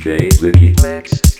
DJ Licky Max.